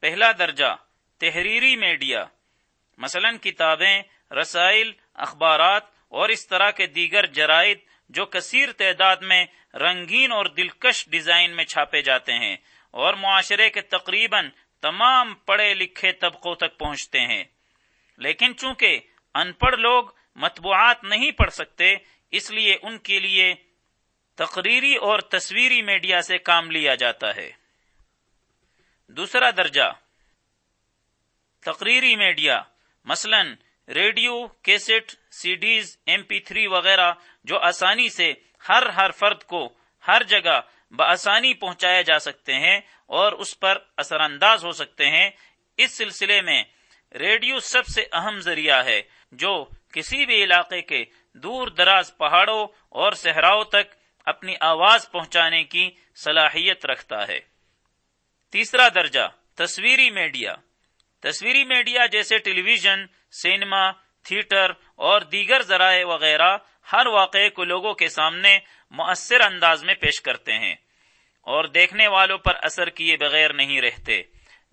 پہلا درجہ، تحریری میڈیا۔ مثلا کتابیں، رسائل، اخبارات اور اس طرح کے دیگر جرائد جو کثیر تعداد میں رنگین اور دلکش ڈیزائن میں چھاپے جاتے ہیں اور معاشرے کے تقریباً تمام پڑھے لکھے طبقوں تک پہنچتے ہیں۔ لیکن چونکہ ان پڑھ لوگ مطبوعات نہیں پڑھ سکتے، اس لیے ان کے لیے تقریری اور تصویری میڈیا سے کام لیا جاتا ہے۔ دوسرا درجہ، تقریری میڈیا، مثلا radio, cassette CDs M P three وغیرہ، جو آسانی سے ہر ہر فرد کو ہر جگہ بآسانی پہنچایا جا سکتے ہیں اور اس پر اثر انداز ہو سکتے ہیں، اس سلسلے میں ریڈیو سب سے اہم ذریعہ ہے، جو کسی بھی علاقے کے دور دراز پہاڑوں اور صحراؤں تک اپنی آواز پہنچانے کی صلاحیت رکھتا ہے۔ تیسرا درجہ، تصویری میڈیا۔ تصویری میڈیا جیسے ٹیلی ویژن سینما تھیٹر اور دیگر ذرائع وغیرہ ہر واقعے کو لوگوں کے سامنے مؤثر انداز میں پیش کرتے ہیں اور دیکھنے والوں پر اثر کیے بغیر نہیں رہتے۔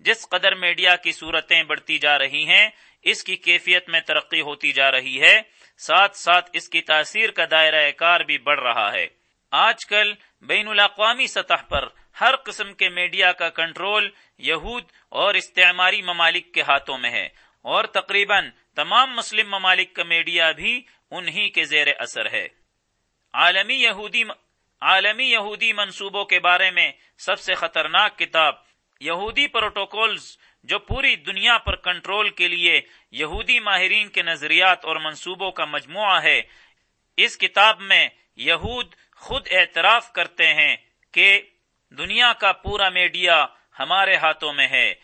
جس قدر میڈیا کی صورتیں بڑھتی جا رہی ہیں، اس کی کیفیت میں ترقی ہوتی جا رہی ہے، ساتھ ساتھ اس کی تاثیر کا دائرہ کار بھی بڑھ رہا ہے۔ آج کل بین الاقوامی سطح پر ہر قسم کے میڈیا کا کنٹرول یہود اور استعماری ممالک کے ہاتھوں میں ہے اور تقریباً تمام مسلم ممالک کا میڈیا بھی انہی کے زیر اثر ہے۔ عالمی یہودی عالمی یہودی منصوبوں کے بارے میں سب سے خطرناک کتاب یہودی پروٹوکولز جو پوری دنیا پر کنٹرول کے لیے یہودی ماہرین کے نظریات اور منصوبوں کا مجموعہ ہے، اس کتاب میں یہود خود اعتراف کرتے ہیں کہ دنیا کا پورا میڈیا ہمارے ہاتھوں میں ہے۔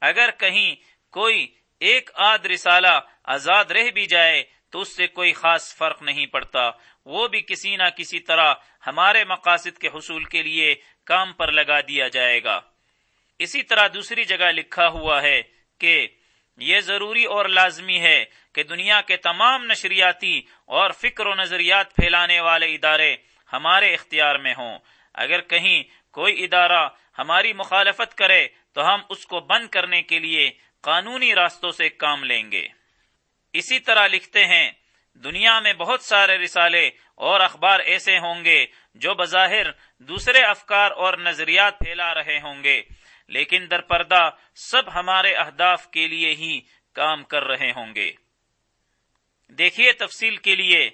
اگر کہیں کوئی ایک آدھ رسالہ آزاد رہ بھی جائے تو اس سے کوئی خاص فرق نہیں پڑتا۔ وہ بھی کسی نہ کسی طرح ہمارے مقاصد کے حصول کے لیے کام پر لگا دیا جائے گا۔ اسی طرح دوسری جگہ لکھا ہوا ہے کہ یہ ضروری اور لازمی ہے کہ دنیا کے تمام نشریاتی اور فکر و نظریات پھیلانے والے ادارے ہمارے اختیار میں ہوں۔ اگر کہیں کوئی ادارہ ہماری مخالفت کرے تو ہم اس کو بند کرنے کے لیے قانونی راستوں سے کام لیں گے۔ اسی طرح لکھتے ہیں، دنیا میں بہت سارے رسالے اور اخبار ایسے ہوں گے جو بظاہر دوسرے افکار اور نظریات پھیلا رہے ہوں گے، لیکن در پردہ سب ہمارے اہداف کے لیے ہی کام کر رہے ہوں گے۔ دیکھیے تفصیل کے لیے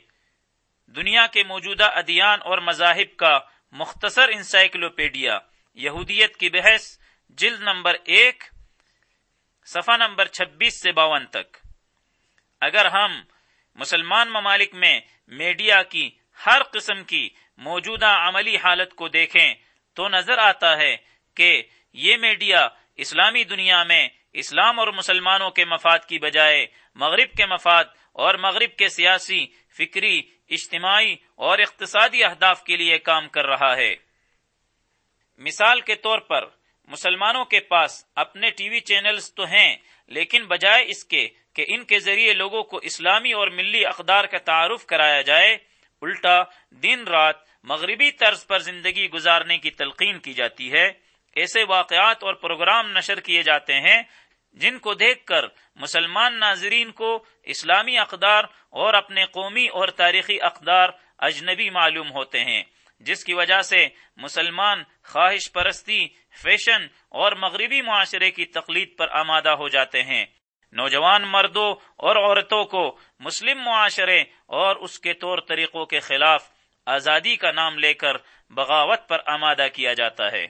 دنیا کے موجودہ ادیان اور مذاہب کا مختصر انسائکلوپیڈیا۔ یہودیت کی بحث، جلد نمبر ایک، صفحہ نمبر چھبیس سے باون تک۔ اگر ہم مسلمان ممالک میں میڈیا کی ہر قسم کی موجودہ عملی حالت کو دیکھیں، تو نظر آتا ہے کہ یہ میڈیا اسلامی دنیا میں اسلام اور مسلمانوں کے مفاد کی بجائے مغرب کے مفاد اور مغرب کے سیاسی، فکری، اجتماعی اور اقتصادی اہداف کے لیے کام کر رہا ہے۔ مثال کے طور پر، مسلمانوں کے پاس اپنے ٹی وی چینلز تو ہیں، لیکن بجائے اس کے کہ ان کے ذریعے لوگوں کو اسلامی اور ملی اقدار کا تعارف کرایا جائے، الٹا دن رات مغربی طرز پر زندگی گزارنے کی تلقین کی جاتی ہے۔ ایسے واقعات اور پروگرام نشر کیے جاتے ہیں جن کو دیکھ کر مسلمان ناظرین کو اسلامی اقدار اور اپنے قومی اور تاریخی اقدار اجنبی معلوم ہوتے ہیں، جس کی وجہ سے مسلمان خواہش پرستی، فیشن اور مغربی معاشرے کی تقلید پر آمادہ ہو جاتے ہیں۔ نوجوان مردوں اور عورتوں کو مسلم معاشرے اور اس کے طور طریقوں کے خلاف آزادی کا نام لے کر بغاوت پر آمادہ کیا جاتا ہے۔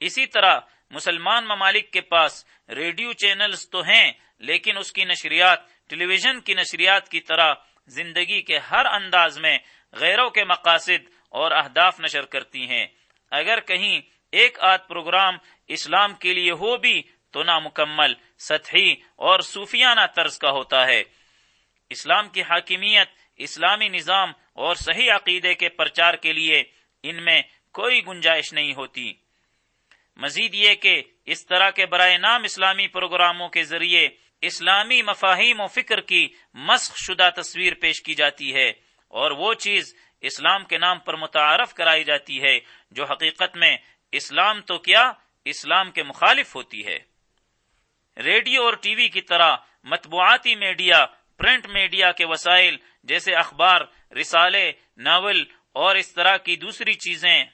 اسی طرح مسلمان ممالک کے پاس ریڈیو چینلز تو ہیں، لیکن اس کی نشریات ٹیلی ویژن کی نشریات کی طرح زندگی کے ہر انداز میں غیروں کے مقاصد اور اہداف نشر کرتی ہیں۔ اگر کہیں ایک آدھ پروگرام اسلام کے لیے ہو بھی تو نامکمل، سطحی اور صوفیانہ طرز کا ہوتا ہے۔ اسلام کی حاکمیت، اسلامی نظام اور صحیح عقیدے کے پرچار کے لیے ان میں کوئی گنجائش نہیں ہوتی۔ مزید یہ کہ اس طرح کے برائے نام اسلامی پروگراموں کے ذریعے اسلامی مفاہیم و فکر کی مسخ شدہ تصویر پیش کی جاتی ہے اور وہ چیز اسلام کے نام پر متعارف کرائی جاتی ہے جو حقیقت میں اسلام تو کیا اسلام کے مخالف ہوتی ہے۔ ریڈیو اور ٹی وی کی طرح مطبوعاتی میڈیا، پرنٹ میڈیا کے وسائل جیسے اخبار، رسالے، ناول اور اس طرح کی دوسری چیزیں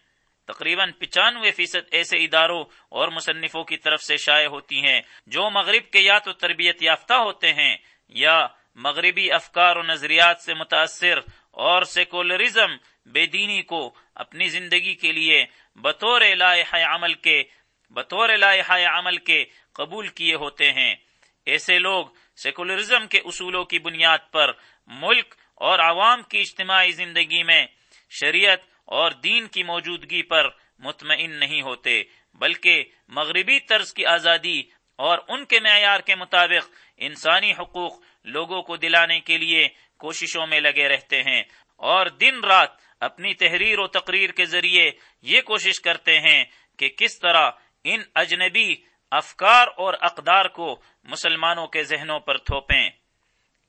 تقریباً پچانوے فیصد ایسے اداروں اور مصنفوں کی طرف سے شائع ہوتی ہیں جو مغرب کے یا تو تربیت یافتہ ہوتے ہیں یا مغربی افکار و نظریات سے متاثر اور سیکولرزم بے دینی کو اپنی زندگی کے لیے بطور لائحہ عمل کے بطور لائحہ عمل کے قبول کیے ہوتے ہیں۔ ایسے لوگ سیکولرزم کے اصولوں کی بنیاد پر ملک اور عوام کی اجتماعی زندگی میں شریعت اور دین کی موجودگی پر مطمئن نہیں ہوتے، بلکہ مغربی طرز کی آزادی اور ان کے معیار کے مطابق انسانی حقوق لوگوں کو دلانے کے لیے کوششوں میں لگے رہتے ہیں اور دن رات اپنی تحریر و تقریر کے ذریعے یہ کوشش کرتے ہیں کہ کس طرح ان اجنبی افکار اور اقدار کو مسلمانوں کے ذہنوں پر تھوپیں۔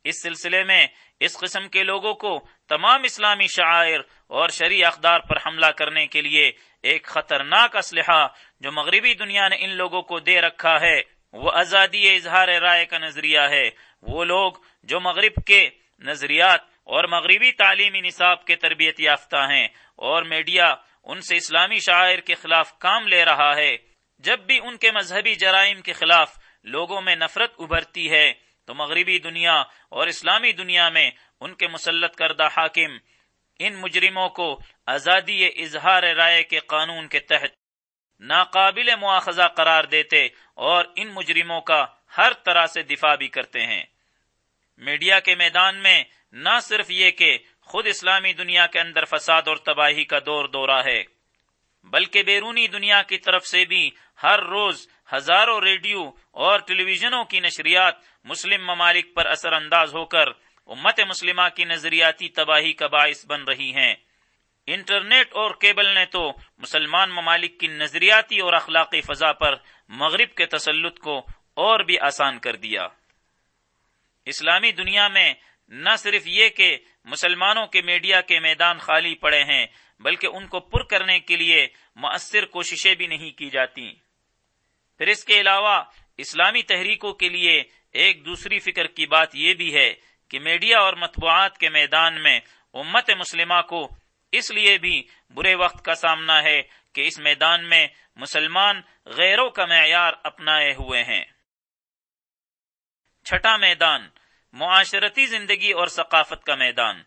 اس سلسلے میں اس قسم کے لوگوں کو تمام اسلامی شاعر اور شرع اقدار پر حملہ کرنے کے لیے ایک خطرناک اسلحہ جو مغربی دنیا نے ان لوگوں کو دے رکھا ہے، وہ آزادی اظہار رائے کا نظریہ ہے۔ وہ لوگ جو مغرب کے نظریات اور مغربی تعلیمی نصاب کے تربیت یافتہ ہیں اور میڈیا ان سے اسلامی شاعر کے خلاف کام لے رہا ہے، جب بھی ان کے مذہبی جرائم کے خلاف لوگوں میں نفرت ابھرتی ہے تو مغربی دنیا اور اسلامی دنیا میں ان کے مسلط کردہ حاکم، ان مجرموں کو آزادی اظہار رائے کے قانون کے تحت ناقابل مواخذہ قرار دیتے اور ان مجرموں کا ہر طرح سے دفاع بھی کرتے ہیں۔ میڈیا کے میدان میں نہ صرف یہ کہ خود اسلامی دنیا کے اندر فساد اور تباہی کا دور دورہ ہے۔ بلکہ بیرونی دنیا کی طرف سے بھی ہر روز ہزاروں ریڈیو اور ٹیلی ویژنوں کی نشریات مسلم ممالک پر اثر انداز ہو کر امت مسلمہ کی نظریاتی تباہی کا باعث بن رہی ہیں۔ انٹرنیٹ اور کیبل نے تو مسلمان ممالک کی نظریاتی اور اخلاقی فضا پر مغرب کے تسلط کو اور بھی آسان کر دیا۔ اسلامی دنیا میں نہ صرف یہ کہ مسلمانوں کے میڈیا کے میدان خالی پڑے ہیں، بلکہ ان کو پر کرنے کے لیے مؤثر کوششیں بھی نہیں کی جاتی۔ پھر اس کے علاوہ اسلامی تحریکوں کے لیے ایک دوسری فکر کی بات یہ بھی ہے کہ میڈیا اور مطبوعات کے میدان میں امت مسلمہ کو اس لیے بھی برے وقت کا سامنا ہے کہ اس میدان میں مسلمان غیروں کا معیار اپنائے ہوئے ہیں۔ چھٹا میدان معاشرتی زندگی اور ثقافت کا میدان۔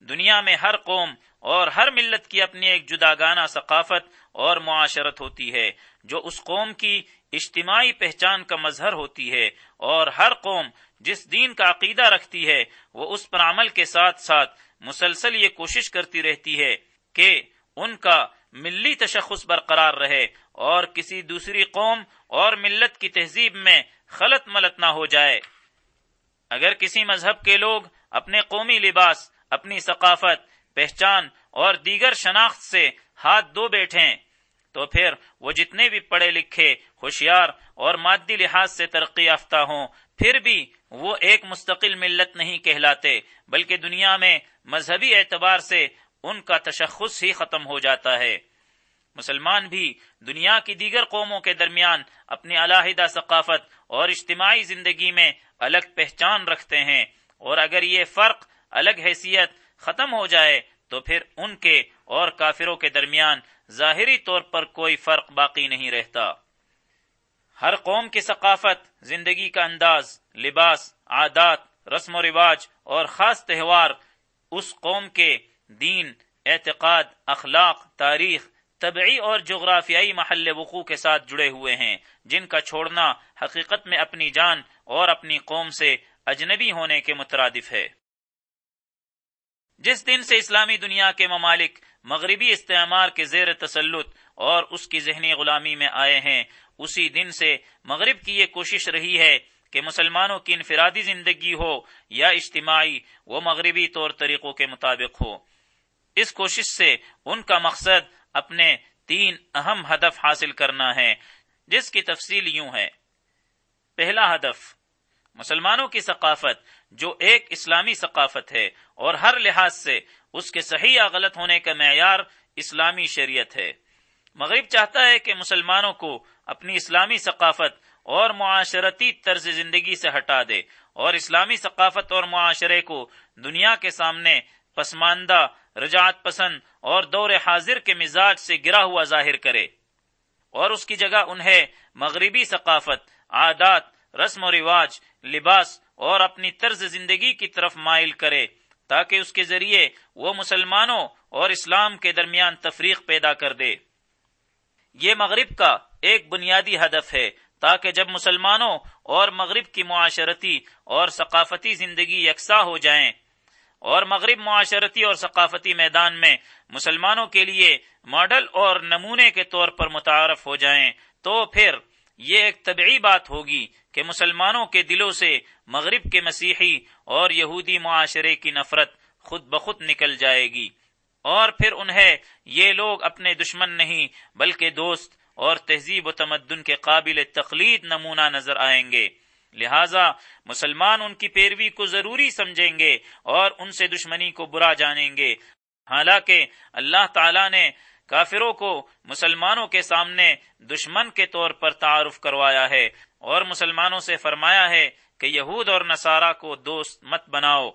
دنیا میں ہر قوم اور ہر ملت کی اپنی ایک جدا گانا ثقافت اور معاشرت ہوتی ہے، جو اس قوم کی اجتماعی پہچان کا مظہر ہوتی ہے اور ہر قوم جس دین کا عقیدہ رکھتی ہے، وہ اس پر عمل کے ساتھ ساتھ مسلسل یہ کوشش کرتی رہتی ہے کہ ان کا ملی تشخص برقرار رہے اور کسی دوسری قوم اور ملت کی تہذیب میں خلط ملت نہ ہو جائے۔ اگر کسی مذہب کے لوگ اپنے قومی لباس، اپنی ثقافت، پہچان اور دیگر شناخت سے ہاتھ دو بیٹھیں، تو پھر وہ جتنے بھی پڑھے لکھے، ہوشیار اور مادی لحاظ سے ترقی یافتہ ہوں، پھر بھی وہ ایک مستقل ملت نہیں کہلاتے، بلکہ دنیا میں مذہبی اعتبار سے ان کا تشخص ہی ختم ہو جاتا ہے۔ مسلمان بھی دنیا کی دیگر قوموں کے درمیان اپنی علیحدہ ثقافت اور اجتماعی زندگی میں الگ پہچان رکھتے ہیں اور اگر یہ فرق الگ حیثیت ختم ہو جائے تو پھر ان کے اور کافروں کے درمیان ظاہری طور پر کوئی فرق باقی نہیں رہتا۔ ہر قوم کی ثقافت، زندگی کا انداز، لباس، عادات، رسم و رواج اور خاص تہوار، اس قوم کے دین، اعتقاد، اخلاق، تاریخ طبعی اور جغرافیائی محل وقوع کے ساتھ جڑے ہوئے ہیں، جن کا چھوڑنا حقیقت میں اپنی جان اور اپنی قوم سے اجنبی ہونے کے مترادف ہے۔ جس دن سے اسلامی دنیا کے ممالک مغربی استعمار کے زیر تسلط اور اس کی ذہنی غلامی میں آئے ہیں، اسی دن سے مغرب کی یہ کوشش رہی ہے کہ مسلمانوں کی انفرادی زندگی ہو یا اجتماعی وہ مغربی طور طریقوں کے مطابق ہو۔ اس کوشش سے ان کا مقصد اپنے تین اہم ہدف حاصل کرنا ہے۔ جس کی تفصیل یوں ہے۔ پہلا ہدف، مسلمانوں کی ثقافت، جو ایک اسلامی ثقافت ہے، اور ہر لحاظ سے اس کے صحیح یا غلط ہونے کا معیار اسلامی شریعت ہے۔ مغرب چاہتا ہے کہ مسلمانوں کو اپنی اسلامی ثقافت اور معاشرتی طرز زندگی سے ہٹا دے، اور اسلامی ثقافت اور معاشرے کو دنیا کے سامنے پسماندہ رجعت پسند اور دور حاضر کے مزاج سے گرا ہوا ظاہر کرے۔ اور اس کی جگہ انہیں مغربی ثقافت، عادات، رسم و رواج، لباس اور اپنی طرز زندگی کی طرف مائل کرے تاکہ اس کے ذریعے وہ مسلمانوں اور اسلام کے درمیان تفریق پیدا کر دے۔ یہ مغرب کا ایک بنیادی ہدف ہے تاکہ جب مسلمانوں اور مغرب کی معاشرتی اور ثقافتی زندگی یکساں ہو جائیں اور مغرب معاشرتی اور ثقافتی میدان میں مسلمانوں کے لیے ماڈل اور نمونے کے طور پر متعارف ہو جائیں تو پھر یہ ایک طبعی بات ہوگی کہ مسلمانوں کے دلوں سے مغرب کے مسیحی اور یہودی معاشرے کی نفرت خود بخود نکل جائے گی اور پھر انہیں یہ لوگ اپنے دشمن نہیں بلکہ دوست اور تہذیب و تمدن کے قابل تقلید نمونہ نظر آئیں گے۔ لہذا مسلمان ان کی پیروی کو ضروری سمجھیں گے اور ان سے دشمنی کو برا جانیں گے۔ حالانکہ اللہ تعالی نے کافروں کو مسلمانوں کے سامنے دشمن کے طور پر تعارف کروایا ہے اور مسلمانوں سے فرمایا ہے کہ یہود اور نصارہ کو دوست مت بناؤ۔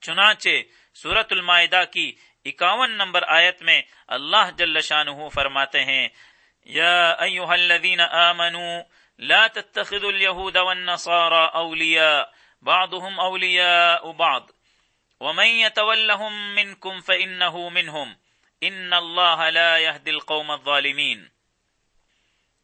چنانچہ سورت المائدہ کی اکاون نمبر آیت میں اللہ جل شانہ فرماتے ہیں، یا ایوہ الذین آمنوا لا تتخذوا اليهود والنصارى اولیاء بعضهم اولیاء بعض. ومن يتولهم منكم فإنه منهم. ان اللہ لا يهدي القوم الظالمین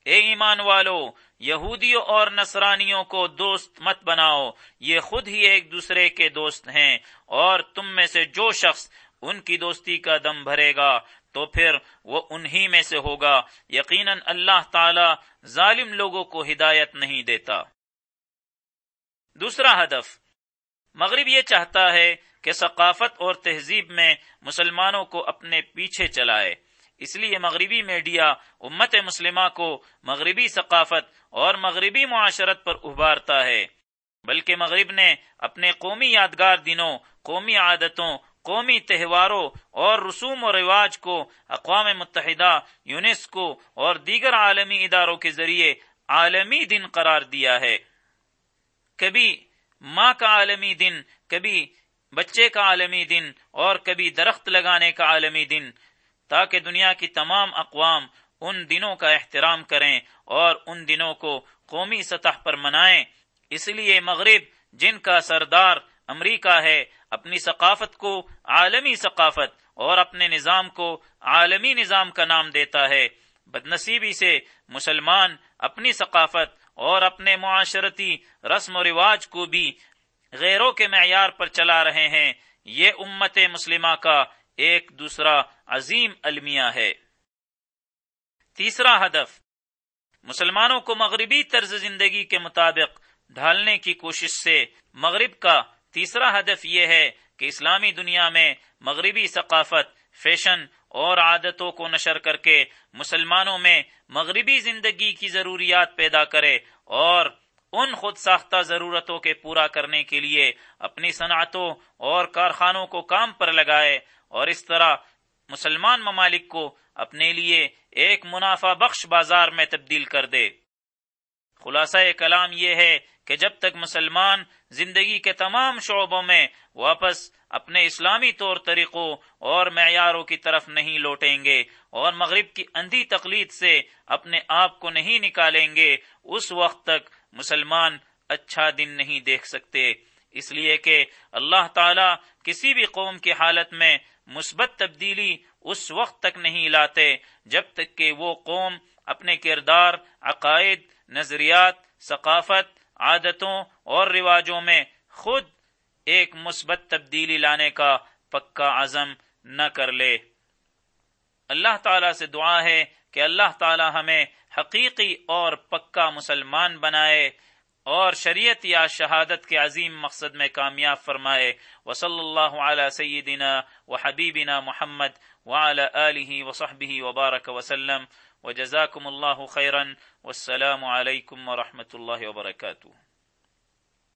اے ایمان والو، یہودیوں اور نصرانیوں کو دوست مت بناؤ، یہ خود ہی ایک دوسرے کے دوست ہیں، اور تم میں سے جو شخص ان کی دوستی کا دم بھرے گا تو پھر وہ انہی میں سے ہوگا۔ یقیناً اللہ تعالی ظالم لوگوں کو ہدایت نہیں دیتا۔ دوسرا ہدف۔ مغرب یہ چاہتا ہے کہ ثقافت اور تہذیب میں مسلمانوں کو اپنے پیچھے چلائے۔ اس لیے مغربی میڈیا امت مسلمہ کو مغربی ثقافت اور مغربی معاشرت پر ابھارتا ہے۔ بلکہ مغرب نے اپنے قومی یادگار دنوں، قومی عادتوں قومی تہواروں اور رسوم و رواج کو اقوام متحدہ، یونیسکو اور دیگر عالمی اداروں کے ذریعے عالمی دن قرار دیا ہے۔ کبھی ماں کا عالمی دن، کبھی بچے کا عالمی دن اور کبھی درخت لگانے کا عالمی دن۔ تاکہ دنیا کی تمام اقوام ان دنوں کا احترام کریں اور ان دنوں کو قومی سطح پر منائیں۔ اس لیے مغرب جن کا سردار امریکہ ہے، اپنی ثقافت کو عالمی ثقافت اور اپنے نظام کو عالمی نظام کا نام دیتا ہے۔ بدنصیبی سے مسلمان اپنی ثقافت اور اپنے معاشرتی رسم و رواج کو بھی غیروں کے معیار پر چلا رہے ہیں۔ یہ امت مسلمہ کا ایک دوسرا عظیم المیہ ہے۔ تیسرا ہدف، مسلمانوں کو مغربی طرز زندگی کے مطابق ڈھالنے کی کوشش سے مغرب کا تیسرا ہدف یہ ہے کہ اسلامی دنیا میں مغربی ثقافت، فیشن اور عادتوں کو نشر کر کے مسلمانوں میں مغربی زندگی کی ضروریات پیدا کرے اور ان خود ساختہ ضرورتوں کے پورا کرنے کے لیے اپنی صنعتوں اور کارخانوں کو کام پر لگائے اور اس طرح مسلمان ممالک کو اپنے لیے ایک منافع بخش بازار میں تبدیل کر دے۔ خلاصہ کلام یہ ہے کہ جب تک مسلمان زندگی کے تمام شعبوں میں واپس اپنے اسلامی طور طریقوں اور معیاروں کی طرف نہیں لوٹیں گے اور مغرب کی اندھی تقلید سے اپنے آپ کو نہیں نکالیں گے، اس وقت تک مسلمان اچھا دن نہیں دیکھ سکتے۔ اس لیے کہ اللہ تعالی کسی بھی قوم کی حالت میں مثبت تبدیلی اس وقت تک نہیں لاتے جب تک کہ وہ قوم اپنے کردار، عقائد، نظریات، ثقافت عادتوں اور رواجوں میں خود ایک مثبت تبدیلی لانے کا پکا عزم نہ کر لے۔ اللہ تعالی سے دعا ہے کہ اللہ تعالی ہمیں حقیقی اور پکا مسلمان بنائے اور شریعت یا شہادت کے عظیم مقصد میں کامیاب فرمائے۔ وصلی اللہ علی سیدنا و حبیبنا محمد وعلى آله وصحبه وبارک وسلم. وجزاكم اللہ خيرا. والسلام علیکم ورحمۃ اللہ وبرکاتہ